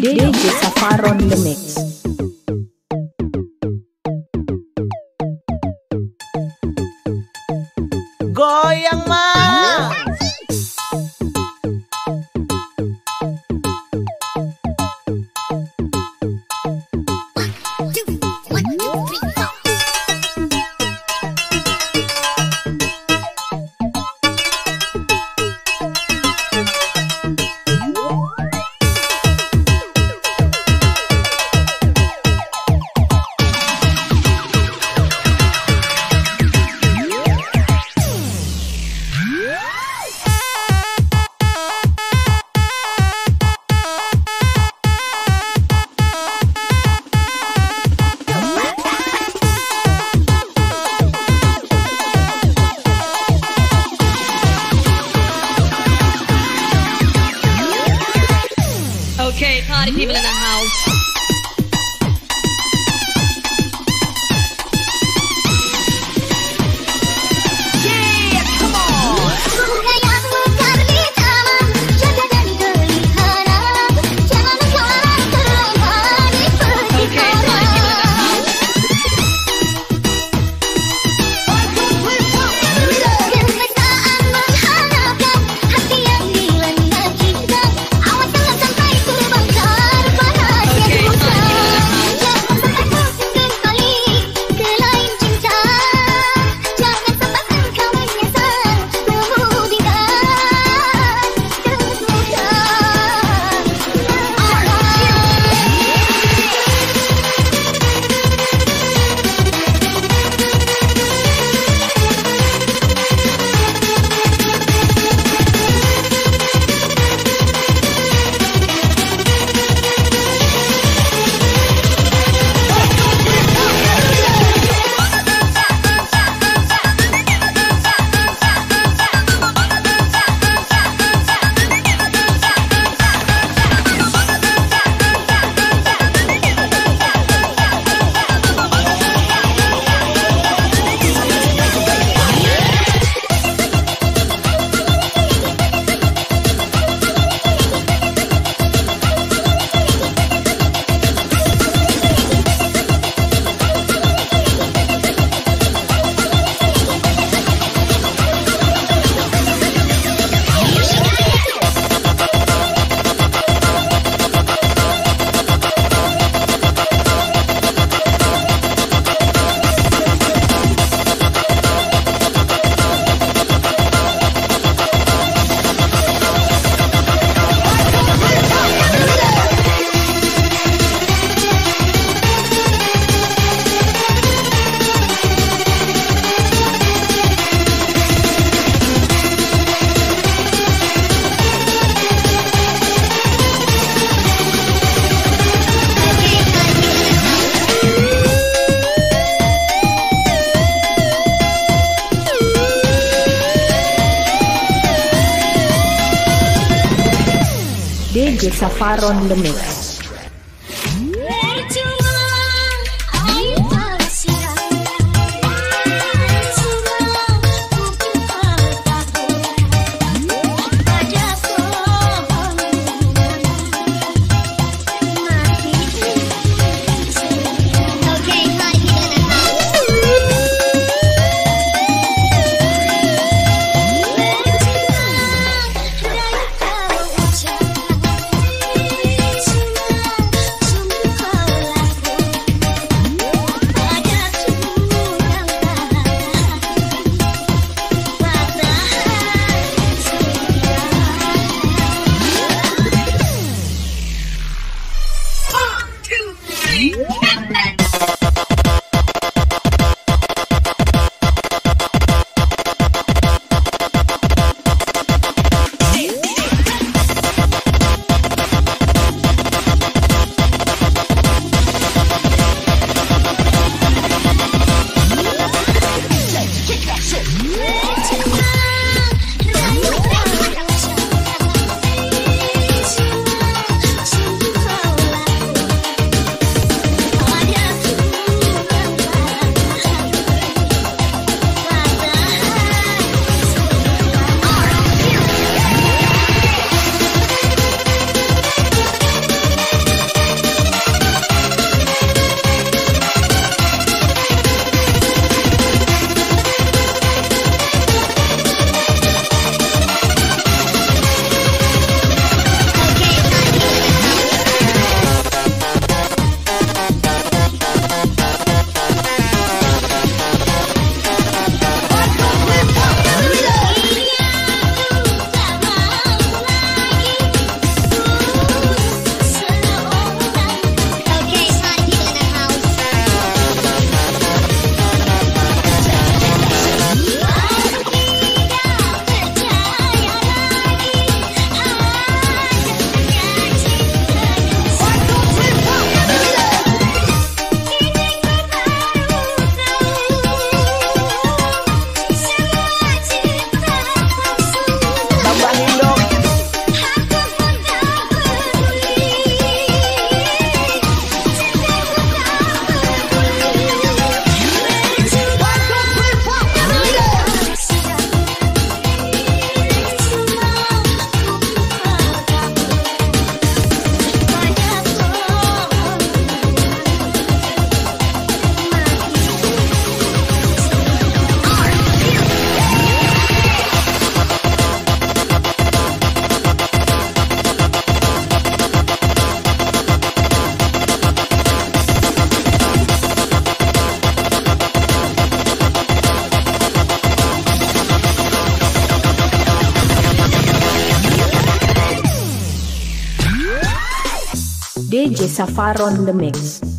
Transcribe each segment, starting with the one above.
DJ Safaron the Mix. Safar on. DJ Safar on the mix.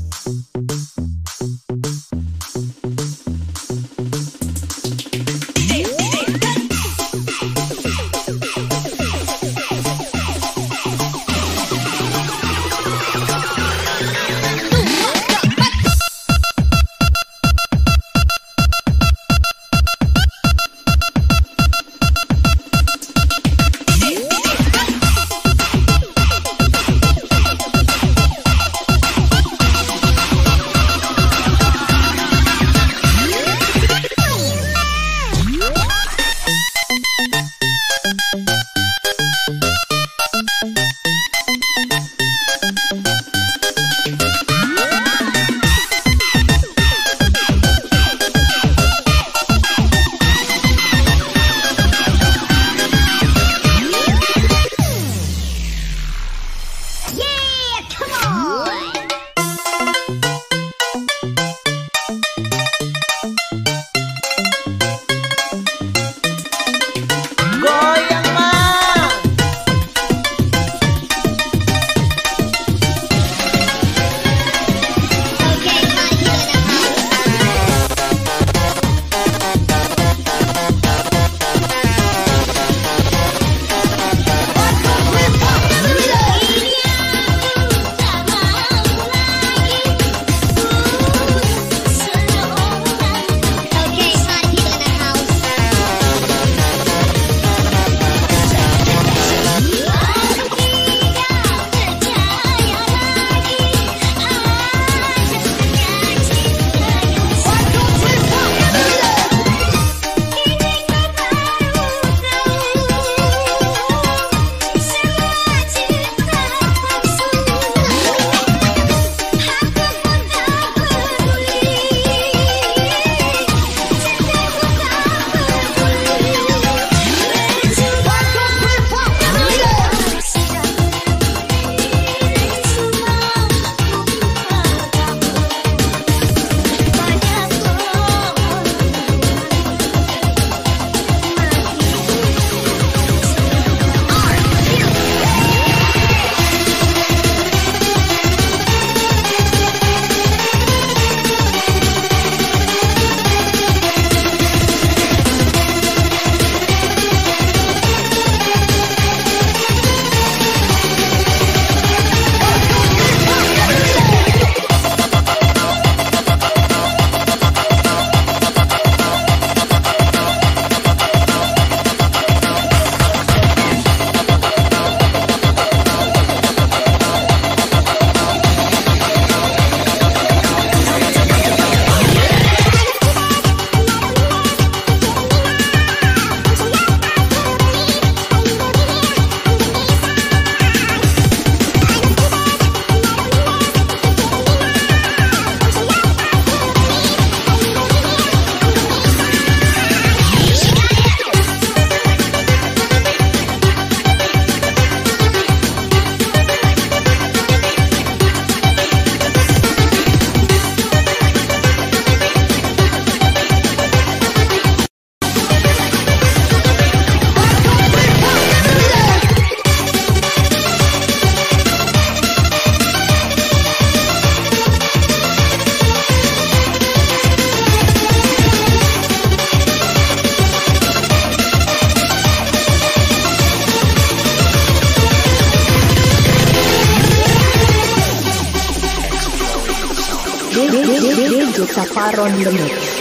Safaron the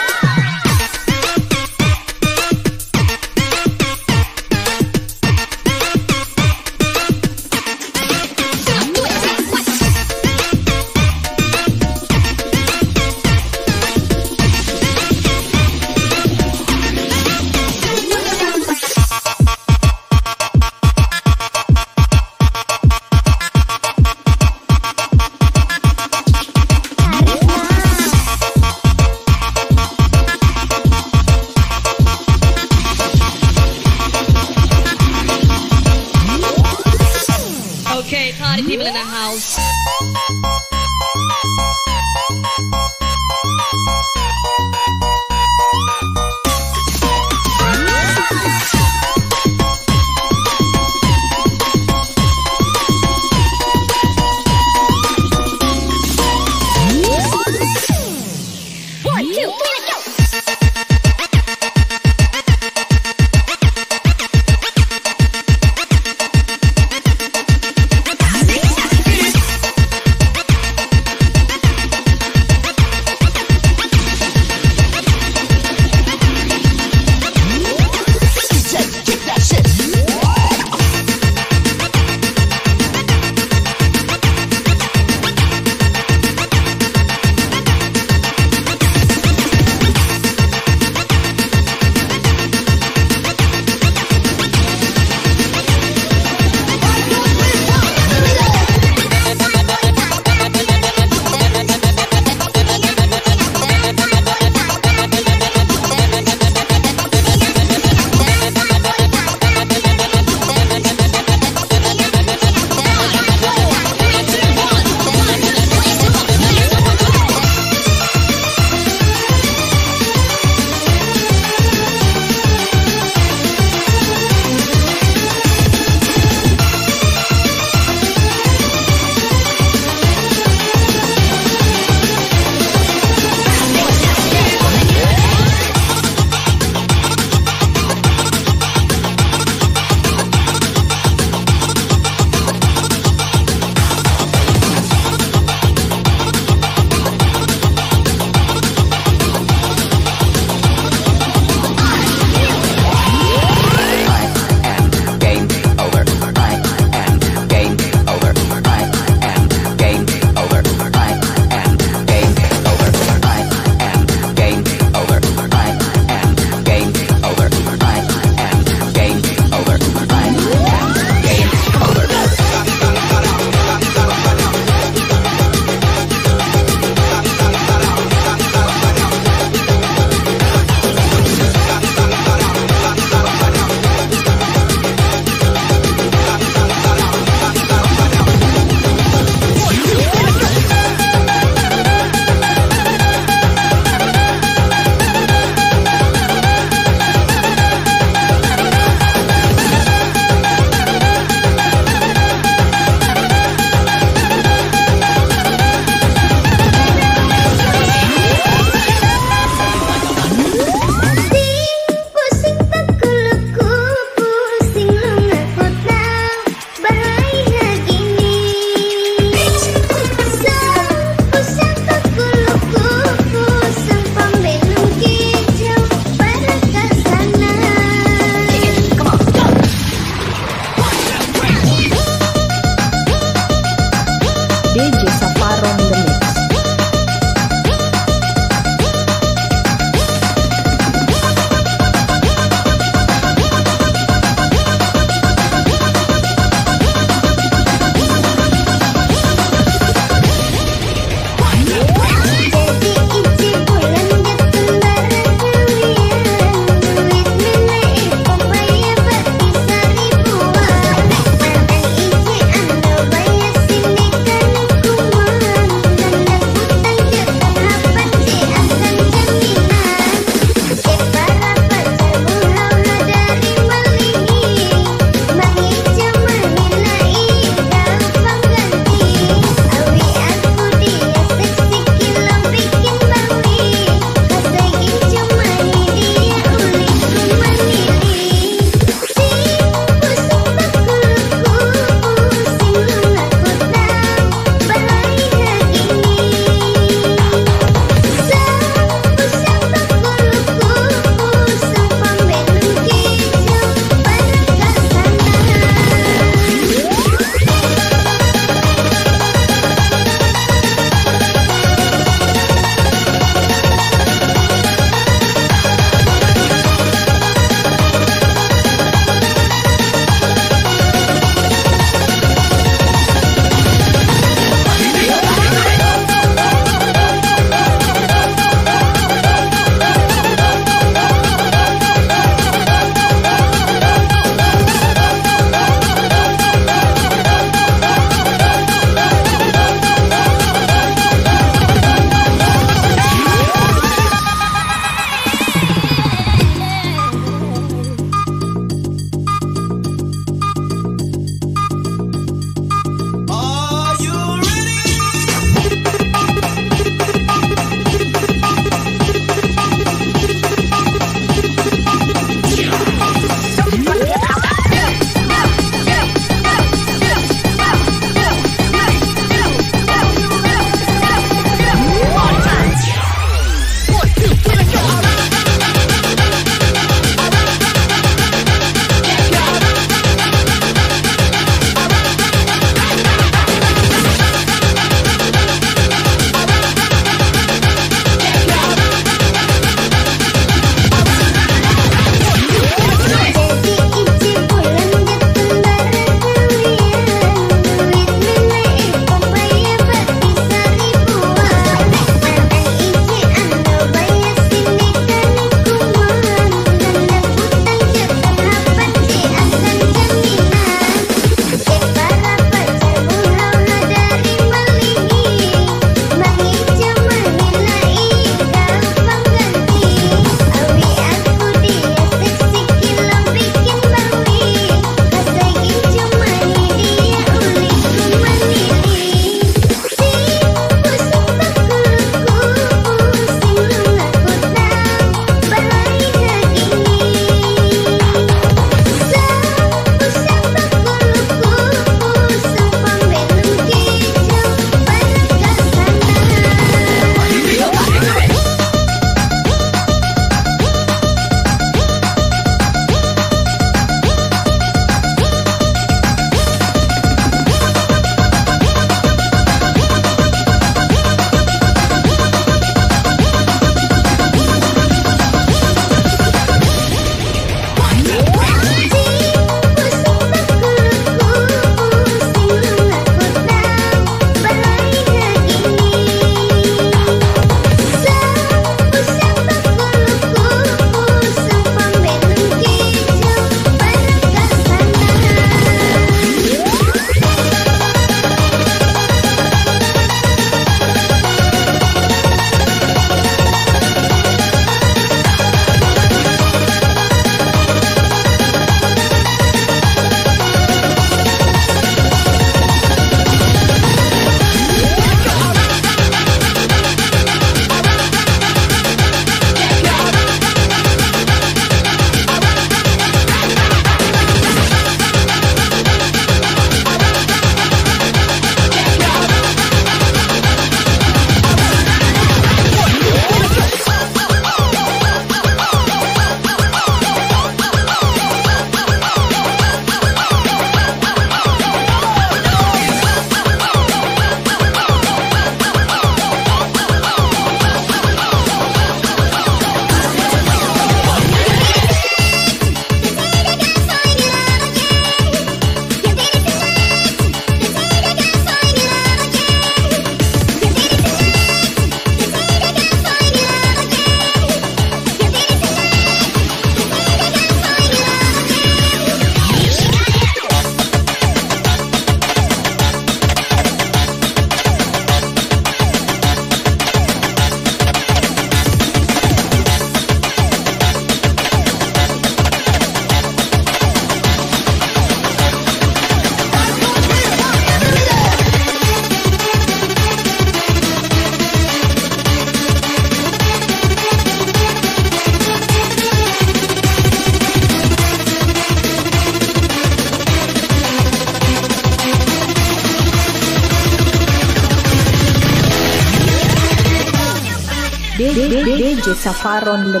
DJ Safaron The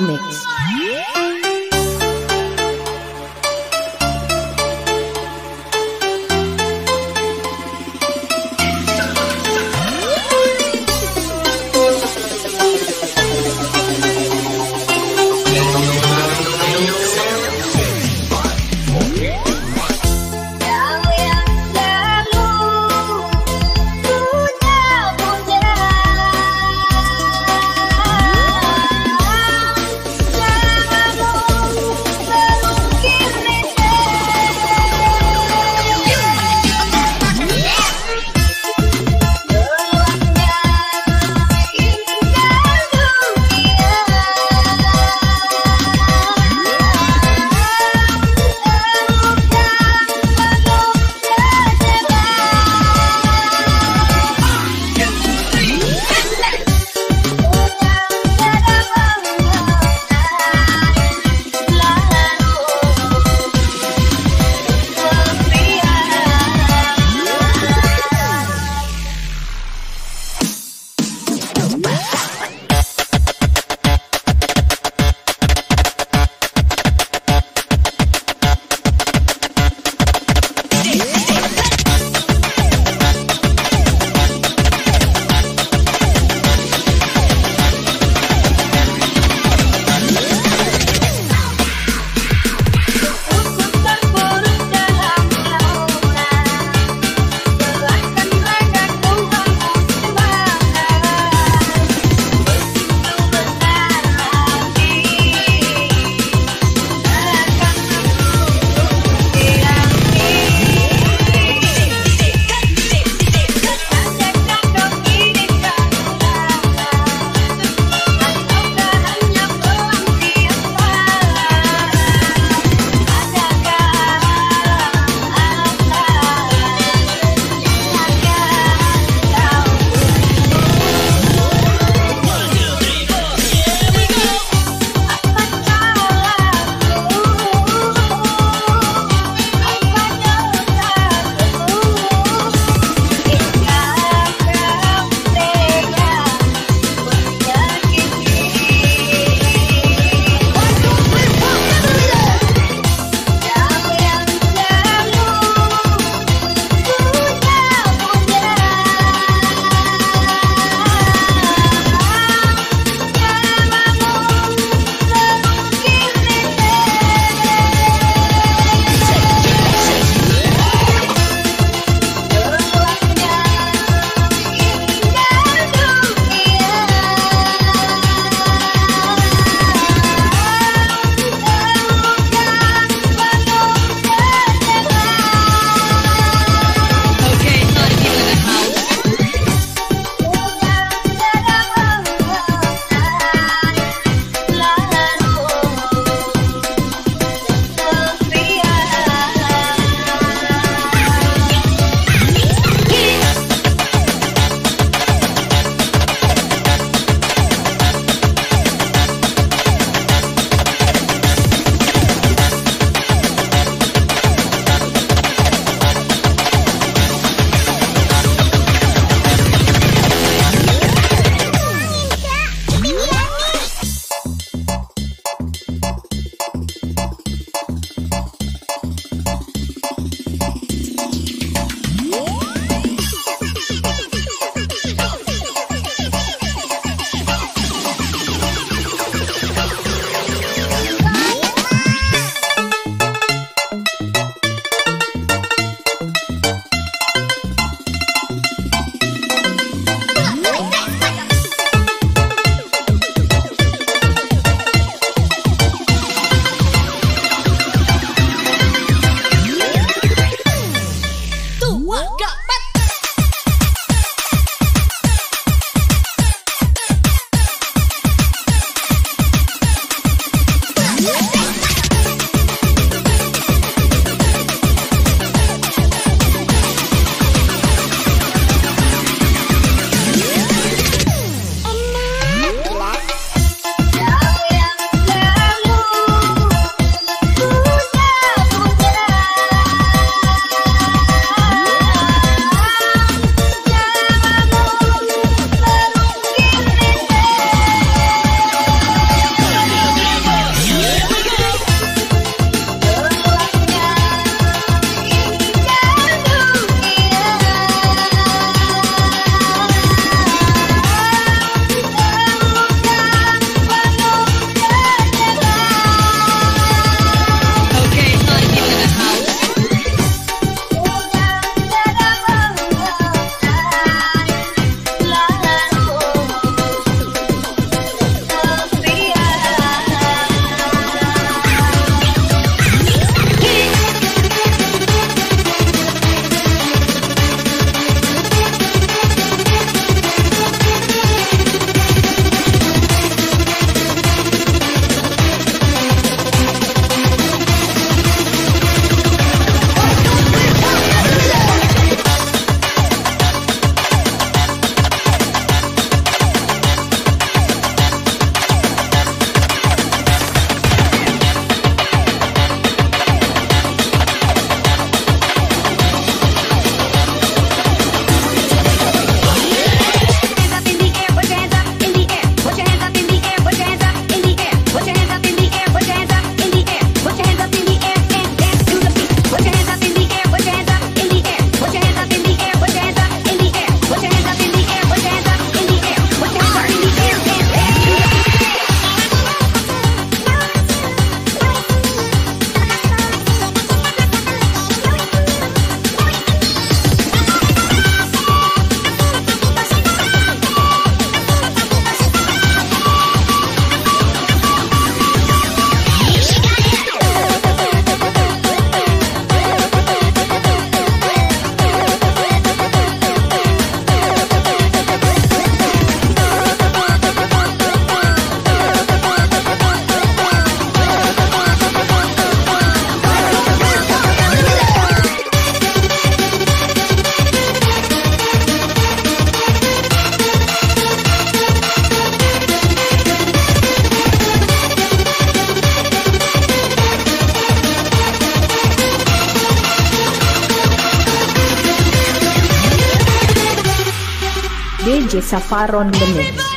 Safaron the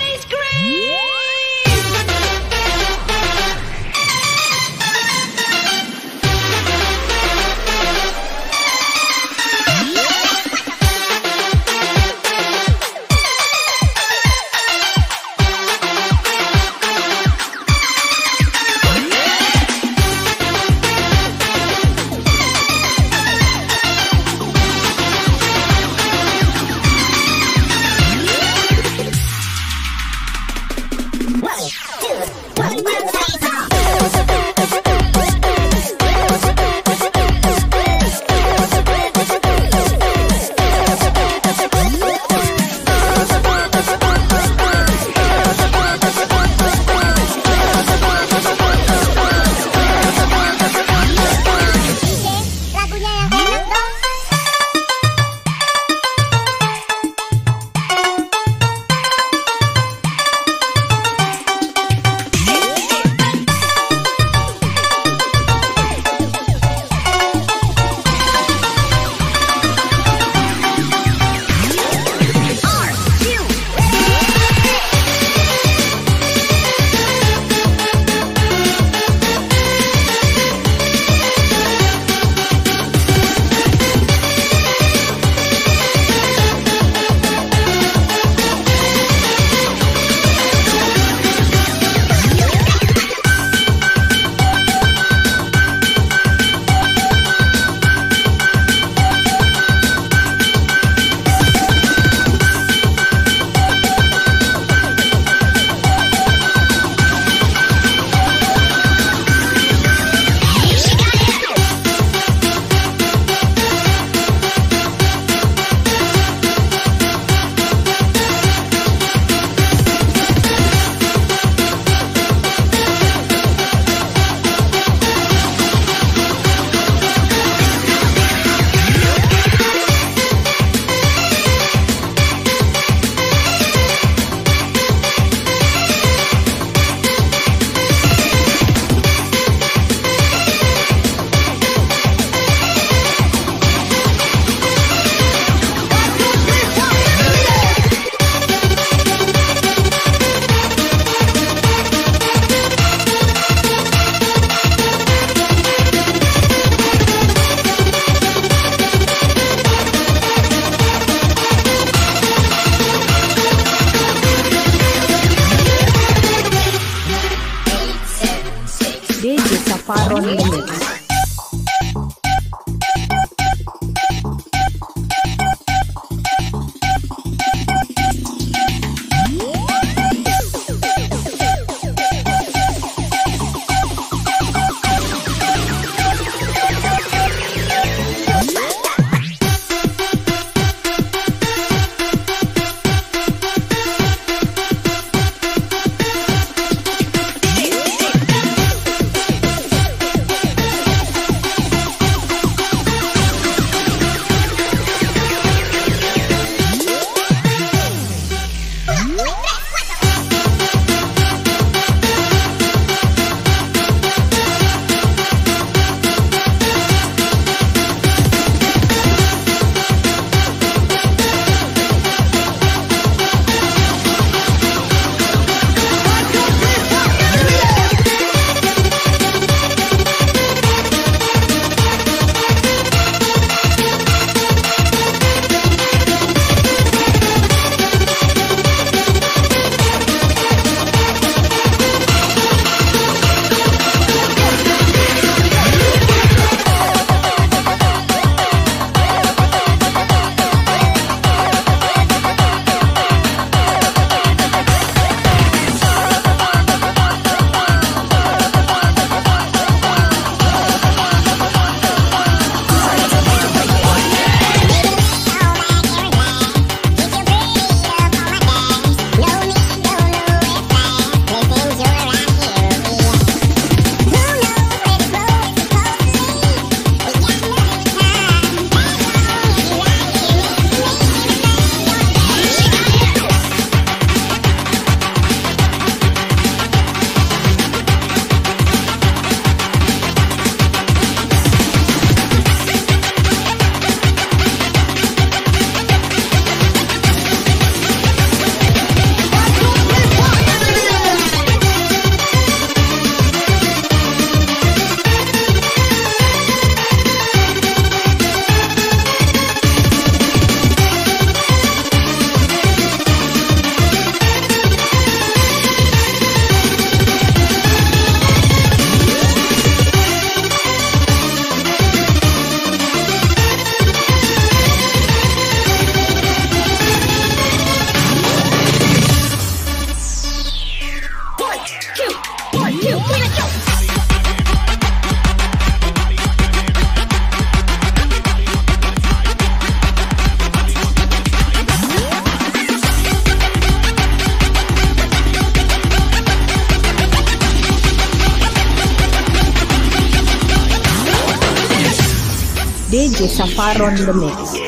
DJ Safaron the Mix.